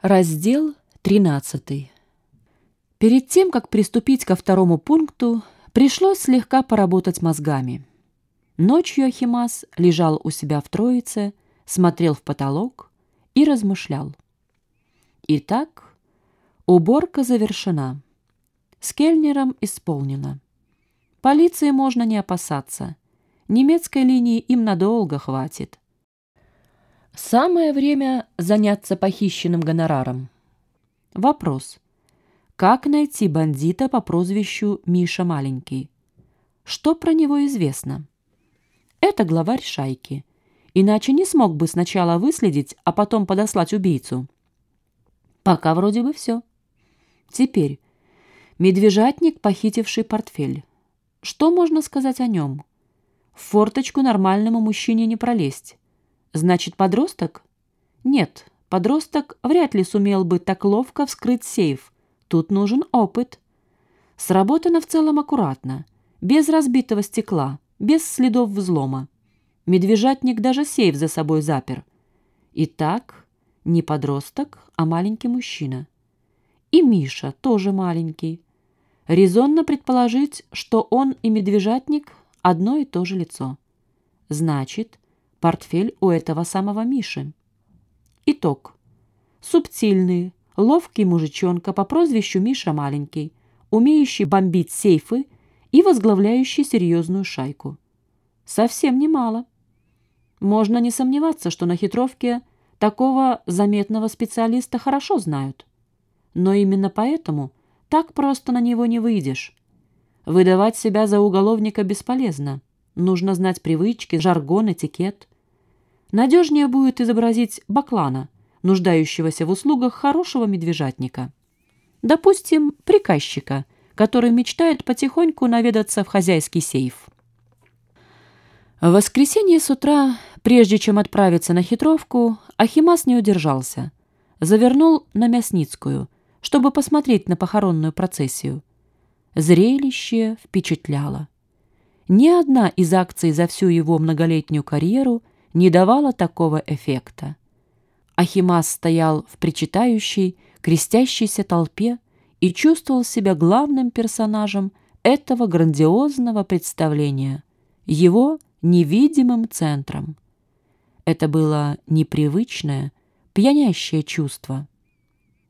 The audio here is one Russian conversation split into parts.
Раздел 13. Перед тем, как приступить ко второму пункту, пришлось слегка поработать мозгами. Ночью Ахимас лежал у себя в троице, смотрел в потолок и размышлял. Итак, уборка завершена. С Кельнером исполнено. Полиции можно не опасаться. Немецкой линии им надолго хватит. Самое время заняться похищенным гонораром. Вопрос. Как найти бандита по прозвищу Миша Маленький? Что про него известно? Это главарь шайки. Иначе не смог бы сначала выследить, а потом подослать убийцу. Пока вроде бы все. Теперь. Медвежатник, похитивший портфель. Что можно сказать о нем? В форточку нормальному мужчине не пролезть. Значит, подросток? Нет, подросток вряд ли сумел бы так ловко вскрыть сейф. Тут нужен опыт. Сработано в целом аккуратно, без разбитого стекла, без следов взлома. Медвежатник даже сейф за собой запер. Итак, не подросток, а маленький мужчина. И Миша тоже маленький. Резонно предположить, что он и медвежатник одно и то же лицо. Значит, портфель у этого самого Миши. Итог. Субтильный, ловкий мужичонка по прозвищу Миша Маленький, умеющий бомбить сейфы и возглавляющий серьезную шайку. Совсем немало. Можно не сомневаться, что на хитровке такого заметного специалиста хорошо знают. Но именно поэтому так просто на него не выйдешь. Выдавать себя за уголовника бесполезно. Нужно знать привычки, жаргон, этикет. Надежнее будет изобразить баклана, нуждающегося в услугах хорошего медвежатника. Допустим, приказчика, который мечтает потихоньку наведаться в хозяйский сейф. В воскресенье с утра, прежде чем отправиться на хитровку, Ахимас не удержался. Завернул на Мясницкую, чтобы посмотреть на похоронную процессию. Зрелище впечатляло. Ни одна из акций за всю его многолетнюю карьеру не давала такого эффекта. Ахимас стоял в причитающей, крестящейся толпе и чувствовал себя главным персонажем этого грандиозного представления, его невидимым центром. Это было непривычное, пьянящее чувство.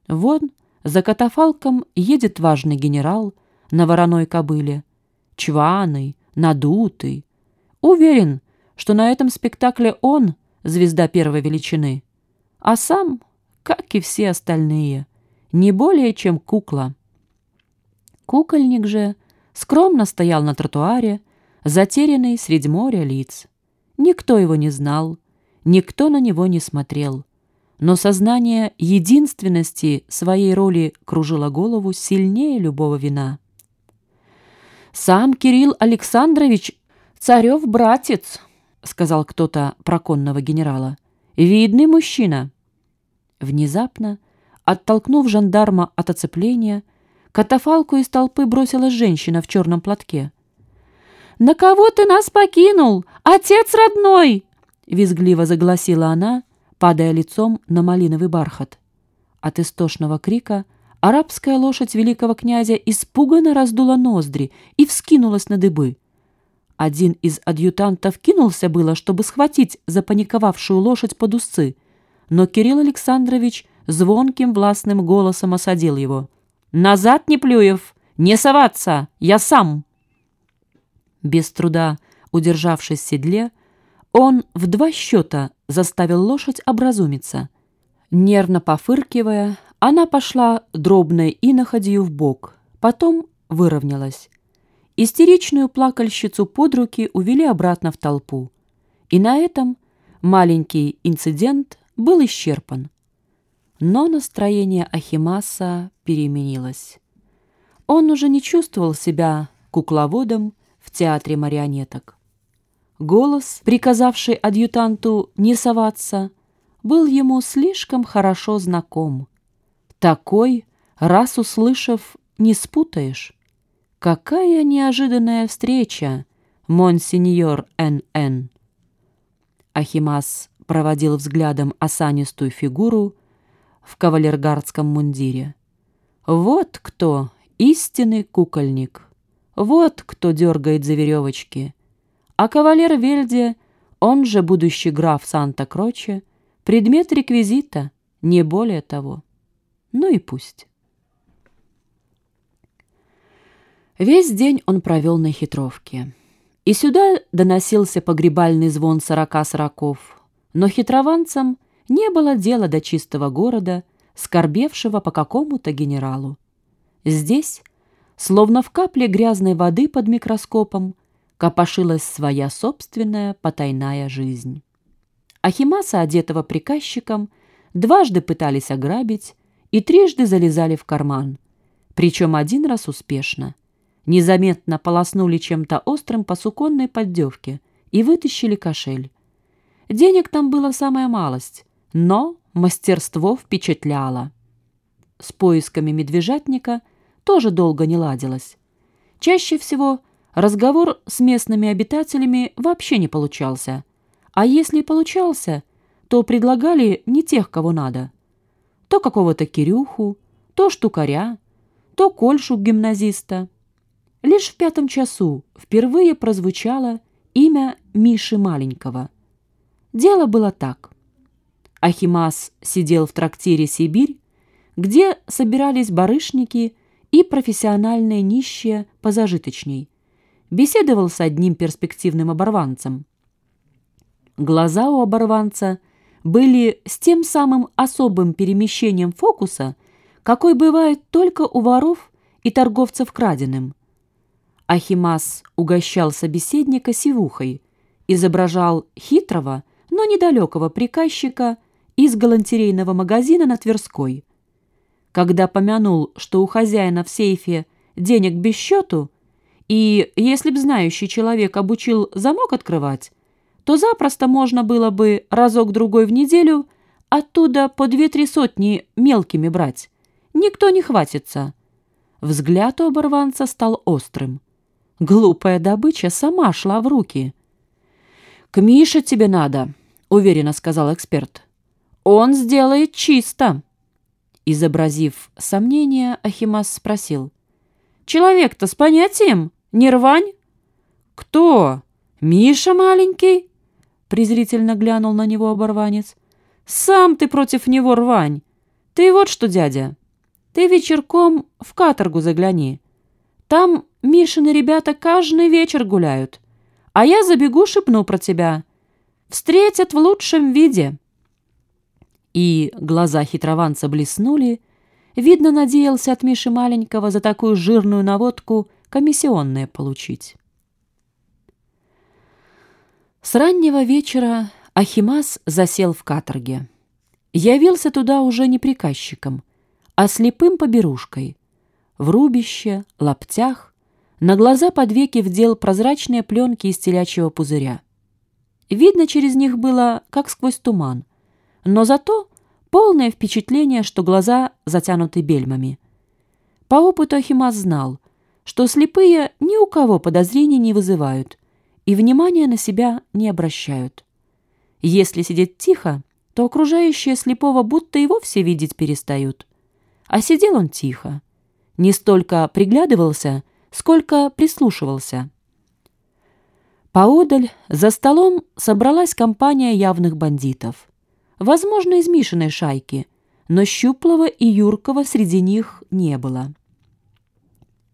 Вон за катафалком едет важный генерал на вороной кобыле, чваный, надутый. Уверен, что на этом спектакле он звезда первой величины, а сам, как и все остальные, не более чем кукла. Кукольник же скромно стоял на тротуаре, затерянный среди моря лиц. Никто его не знал, никто на него не смотрел, но сознание единственности своей роли кружило голову сильнее любого вина. Сам Кирилл Александрович царев братец, сказал кто-то про конного генерала. Видный мужчина. Внезапно, оттолкнув жандарма от оцепления, катафалку из толпы бросила женщина в черном платке. «На кого ты нас покинул? Отец родной!» Визгливо загласила она, падая лицом на малиновый бархат. От истошного крика арабская лошадь великого князя испуганно раздула ноздри и вскинулась на дыбы. Один из адъютантов кинулся было, чтобы схватить запаниковавшую лошадь под усы, но Кирилл Александрович звонким властным голосом осадил его. «Назад, Неплюев! Не соваться! Я сам!» Без труда, удержавшись в седле, он в два счета заставил лошадь образумиться. Нервно пофыркивая, она пошла дробной иноходью в бок, потом выровнялась. Истеричную плакальщицу под руки увели обратно в толпу. И на этом маленький инцидент был исчерпан. Но настроение Ахимаса переменилось. Он уже не чувствовал себя кукловодом в театре марионеток. Голос, приказавший адъютанту не соваться, был ему слишком хорошо знаком. Такой, раз услышав, не спутаешь. Какая неожиданная встреча, монсеньор в кавалергардском мундире. Вот кто истинный кукольник. Вот кто дергает за веревочки. А кавалер Вельде, он же будущий граф Санта-Кроче, предмет реквизита, не более того. Ну и пусть. Весь день он провел на хитровке. И сюда доносился погребальный звон сорока сороков. Но хитрованцам не было дела до чистого города, скорбевшего по какому-то генералу. Здесь, словно в капле грязной воды под микроскопом, копошилась своя собственная потайная жизнь. Ахимаса, одетого приказчиком, дважды пытались ограбить и трижды залезали в карман, причем один раз успешно — незаметно полоснули чем-то острым по суконной поддевке и вытащили кошель. Денег там было самая малость, но мастерство впечатляло. С поисками медвежатника тоже долго не ладилось. Чаще всего разговор с местными обитателями вообще не получался, а если получался, то предлагали не тех, кого надо. То какого-то Кирюху, то штукаря, то Кольшу гимназиста. Лишь в пятом часу впервые прозвучало имя Миши Маленького. Дело было так. Ахимас сидел в трактире «Сибирь», где собирались барышники и профессиональные нищие позажиточней. Беседовал с одним перспективным оборванцем. Глаза у оборванца были с тем самым особым перемещением фокуса, какой бывает только у воров и торговцев краденым. Ахимас угощал собеседника сивухой, изображал хитрого, но недалекого приказчика из галантерейного магазина на Тверской. Когда помянул, что у хозяина в сейфе денег без счету, и если б знающий человек обучил замок открывать, то запросто можно было бы разок-другой в неделю оттуда по две-три сотни мелкими брать. Никто не хватится. Взгляд у оборванца стал острым. Глупая добыча сама шла в руки. «К Мише тебе надо», — уверенно сказал эксперт. «Он сделает чисто». Изобразив сомнение, Ахимас спросил. «Человек-то с понятием? Не рвань?» «Кто? Миша маленький?» Презрительно глянул на него оборванец. «Сам ты против него рвань. Ты вот что, дядя, ты вечерком в каторгу загляни. Там Мишины ребята каждый вечер гуляют. А я забегу, шепну про тебя. Встретят в лучшем виде». И глаза хитрованца блеснули. Видно, надеялся от Миши маленького за такую жирную наводку комиссионное получить. С раннего вечера Ахимас засел в каторге. Явился туда уже не приказчиком, а слепым поберушкой. В рубище, лаптях, на глаза под веки вдел прозрачные пленки из телячьего пузыря. Видно через них было, как сквозь туман, но зато полное впечатление, что глаза затянуты бельмами. По опыту Ахимас знал, что слепые ни у кого подозрений не вызывают и внимания на себя не обращают. Если сидеть тихо, то окружающие слепого будто и вовсе видеть перестают. А сидел он тихо. Не столько приглядывался, сколько прислушивался. Поодаль за столом собралась компания явных бандитов. Возможно, из Мишиной шайки, но Щуплого и Юркова среди них не было.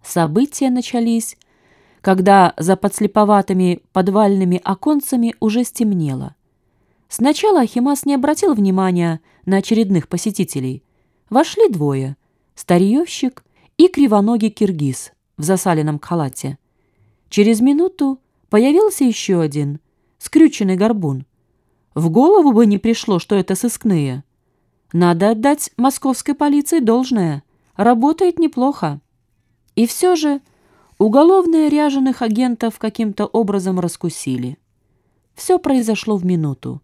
События начались, когда за подслеповатыми подвальными оконцами уже стемнело. Сначала Ахимас не обратил внимания на очередных посетителей. Вошли двое — старьевщик и кривоногий киргиз в засаленном халате. Через минуту появился еще один, скрюченный горбун. В голову бы не пришло, что это сыскные. Надо отдать московской полиции должное. Работает неплохо. И все же уголовные ряженых агентов каким-то образом раскусили. Все произошло в минуту.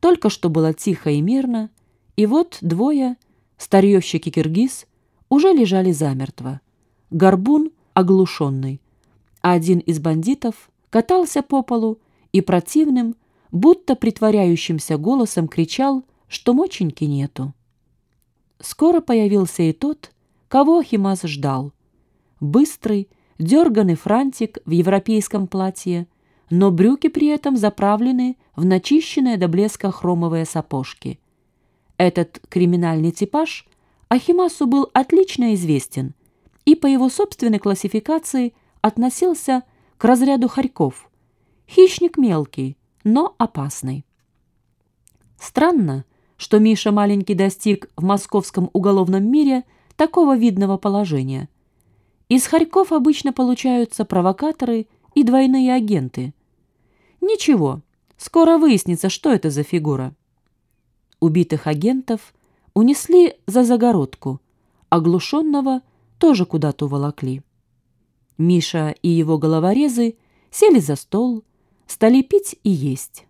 Только что было тихо и мирно, и вот двое, старьевщик и киргиз, уже лежали замертво. Горбун оглушенный. А один из бандитов катался по полу и противным, будто притворяющимся голосом кричал, что моченьки нету. скоро появился и тот, кого Ахимас ждал. Быстрый, дерганный франтик в европейском платье, но брюки при этом заправлены в начищенные до блеска хромовые сапожки. Этот криминальный типаж Ахимасу был отлично известен и по его собственной классификации относился к разряду хорьков. Хищник мелкий, но опасный. Странно, что Миша маленький достиг в московском уголовном мире такого видного положения. Из хорьков обычно получаются провокаторы и двойные агенты. Ничего, скоро выяснится, что это за фигура. Убитых агентов унесли за загородку, оглушенного тоже куда-то уволокли. Миша и его головорезы сели за стол, стали пить и есть.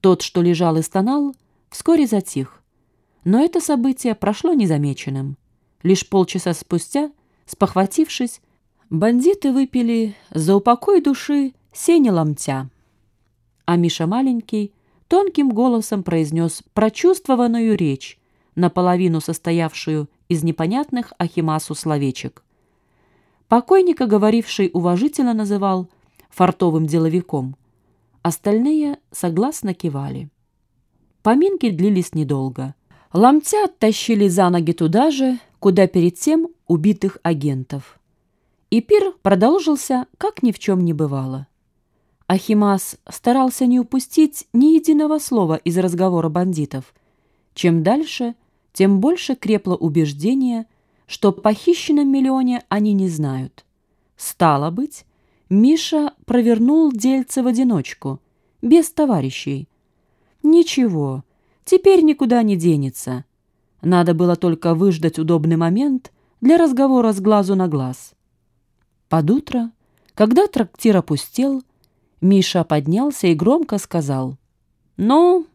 Тот, что лежал и стонал, вскоре затих. Но это событие прошло незамеченным. Лишь полчаса спустя, спохватившись, бандиты выпили за упокой души сени ломтя. А Миша маленький тонким голосом произнес прочувствованную речь, наполовину состоявшую из непонятных Ахимасу словечек. Покойника, говоривший уважительно, называл фартовым деловиком. Остальные согласно кивали. Поминки длились недолго. Ломтя оттащили за ноги туда же, куда перед тем убитых агентов. И пир продолжился, как ни в чем не бывало. Ахимас старался не упустить ни единого слова из разговора бандитов. Чем дальше, тем больше крепло убеждение, что похищенном миллионе они не знают. Стало быть, Миша провернул дельце в одиночку, без товарищей. Ничего, теперь никуда не денется. Надо было только выждать удобный момент для разговора с глазу на глаз. Под утро, когда трактир опустел, Миша поднялся и громко сказал. «Ну,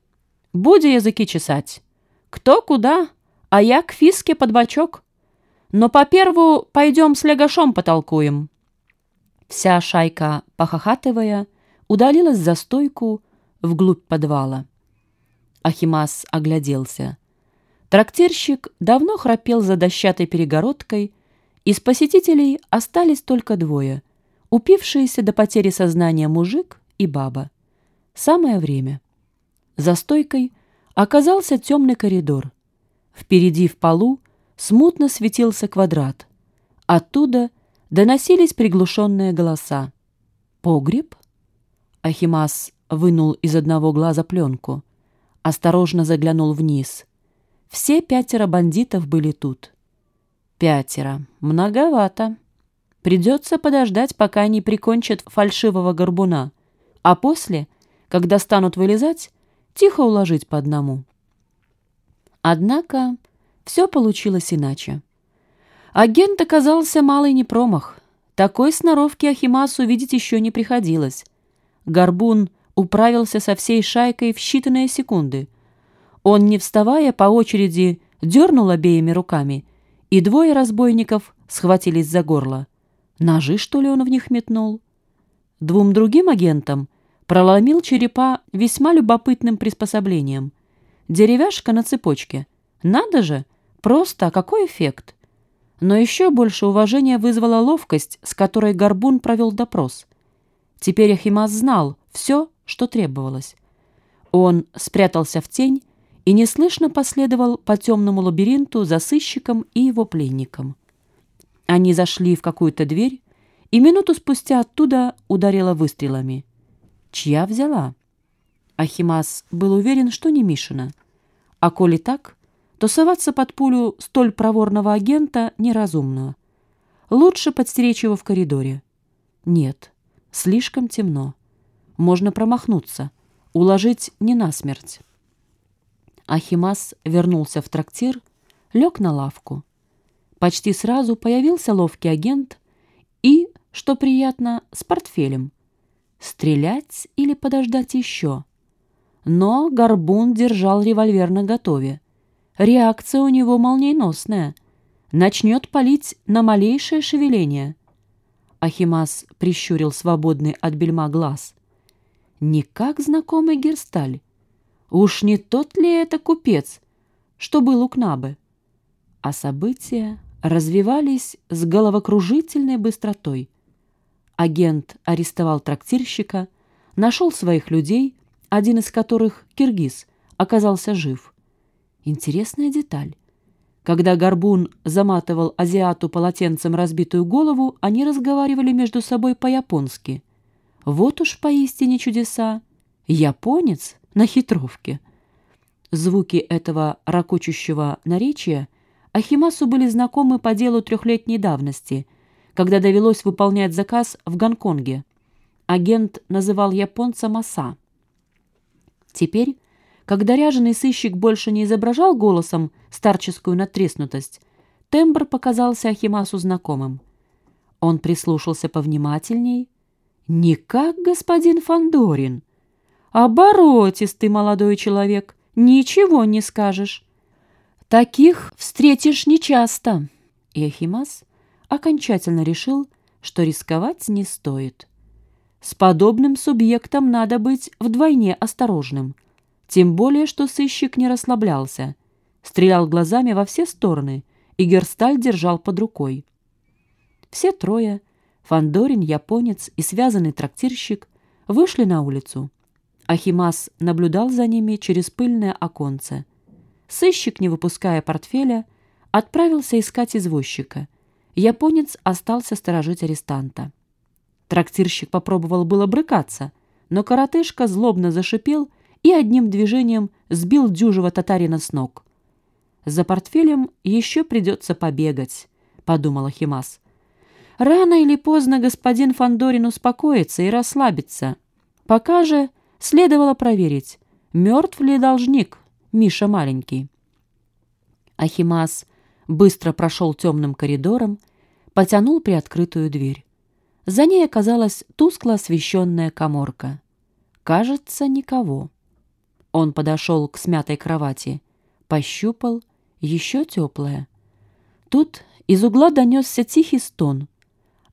буди языки чесать. Кто куда, а я к фиске под бочок. Но по перву пойдем с лягашом потолкуем». Вся шайка, похохатывая, удалилась за стойку вглубь подвала. Ахимас огляделся. Трактирщик давно храпел за дощатой перегородкой, из посетителей остались только двое — упившиеся до потери сознания мужик и баба. Самое время. За стойкой оказался темный коридор. Впереди в полу смутно светился квадрат. Оттуда — доносились приглушенные голоса. «Погреб?» Ахимас вынул из одного глаза пленку. Осторожно заглянул вниз. Все пятеро бандитов были тут. Пятеро. Многовато. Придется подождать, пока они прикончат фальшивого горбуна, а после, когда станут вылезать, тихо уложить по одному. Однако все получилось иначе. Агент оказался малый не промах. Такой сноровки Ахимасу видеть еще не приходилось. Горбун управился со всей шайкой в считанные секунды. Он, не вставая, по очереди дернул обеими руками, и двое разбойников схватились за горло. Ножи, что ли, он в них метнул? Двум другим агентам проломил черепа весьма любопытным приспособлением. Деревяшка на цепочке. Надо же! Просто, какой эффект! Но еще больше уважения вызвала ловкость, с которой Горбун провел допрос. Теперь Ахимас знал все, что требовалось. Он спрятался в тень и неслышно последовал по темному лабиринту за сыщиком и его пленником. Они зашли в какую-то дверь, и минуту спустя оттуда ударила выстрелами. Чья взяла? Ахимас был уверен, что не Мишина. А коли так, то соваться под пулю столь проворного агента неразумно. Лучше подстеречь его в коридоре. Нет, слишком темно. Можно промахнуться, уложить не насмерть. Ахимас вернулся в трактир, лег на лавку. Почти сразу появился ловкий агент и, что приятно, с портфелем. Стрелять или подождать еще? Но Горбун держал револьвер наготове. Реакция у него молниеносная. Начнет палить на малейшее шевеление. Ахимас прищурил свободный от бельма глаз. Не как знакомый Герсталь. Уж не тот ли это купец, что был у Кнабы? А события развивались с головокружительной быстротой. Агент арестовал трактирщика, нашел своих людей, один из которых, киргиз, оказался жив. Интересная деталь. Когда Горбун заматывал азиату полотенцем разбитую голову, они разговаривали между собой по-японски. Вот уж поистине чудеса. Японец на хитровке. Звуки этого ракочущего наречия Ахимасу были знакомы по делу трехлетней давности, когда довелось выполнять заказ в Гонконге. Агент называл японца Маса. Теперь когда ряженый сыщик больше не изображал голосом старческую натреснутость, тембр показался Ахимасу знакомым. Он прислушался повнимательней. «Не как господин Фандорин. Оборотистый молодой человек, ничего не скажешь. Таких встретишь нечасто». И Ахимас окончательно решил, что рисковать не стоит. С подобным субъектом надо быть вдвойне осторожным — тем более, что сыщик не расслаблялся. Стрелял глазами во все стороны, и Герсталь держал под рукой. Все трое, Фандорин, японец и связанный трактирщик, вышли на улицу. Ахимас наблюдал за ними через пыльное оконце. Сыщик, не выпуская портфеля, отправился искать извозчика. Японец остался сторожить арестанта. Трактирщик попробовал было брыкаться, но коротышка злобно зашипел и одним движением сбил дюжего татарина с ног. «За портфелем еще придется побегать», — подумала Химас. «Рано или поздно господин Фандорин успокоится и расслабится. Пока же следовало проверить, мертв ли должник, Миша маленький». Ахимас быстро прошел темным коридором, потянул приоткрытую дверь. За ней оказалась тускло освещенная коморка. Кажется, никого. Он подошел к смятой кровати, пощупал, еще теплая. Тут из угла донесся тихий стон.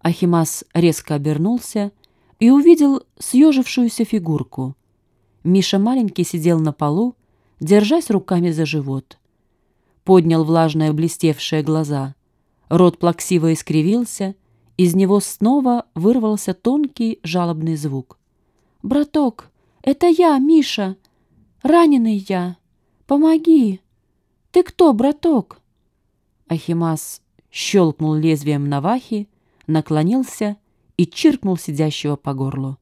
Ахимас резко обернулся и увидел съежившуюся фигурку. Миша маленький сидел на полу, держась руками за живот. Поднял влажные блестевшие глаза. Рот плаксиво искривился, из него снова вырвался тонкий жалобный звук. «Браток, это я, Миша!» Раненый я! Помоги! Ты кто, браток?» Ахимас щелкнул лезвием навахи, наклонился и чиркнул сидящего по горлу.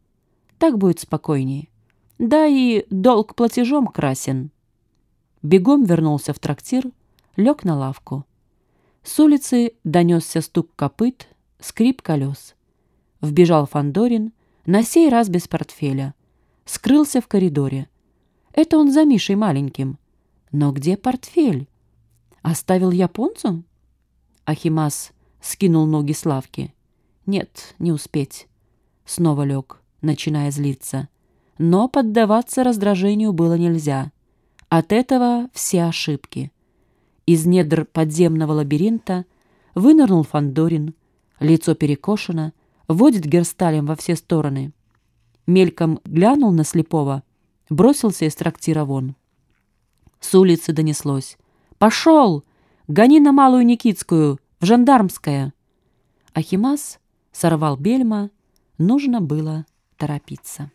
«Так будет спокойнее. Да и долг платежом красен». Бегом вернулся в трактир, лег на лавку. С улицы донесся стук копыт, скрип колес. Вбежал Фандорин, на сей раз без портфеля. Скрылся в коридоре. Это он за Мишей маленьким. Но где портфель? Оставил японцу? Ахимас скинул ноги с лавки. Нет, не успеть. Снова лег, начиная злиться. Но поддаваться раздражению было нельзя. От этого все ошибки. Из недр подземного лабиринта вынырнул Фандорин, лицо перекошено, водит герсталем во все стороны. Мельком глянул на слепого, бросился из трактира вон. С улицы донеслось. «Пошел! Гони на Малую Никитскую, в Жандармское!» Ахимас сорвал бельма, нужно было торопиться.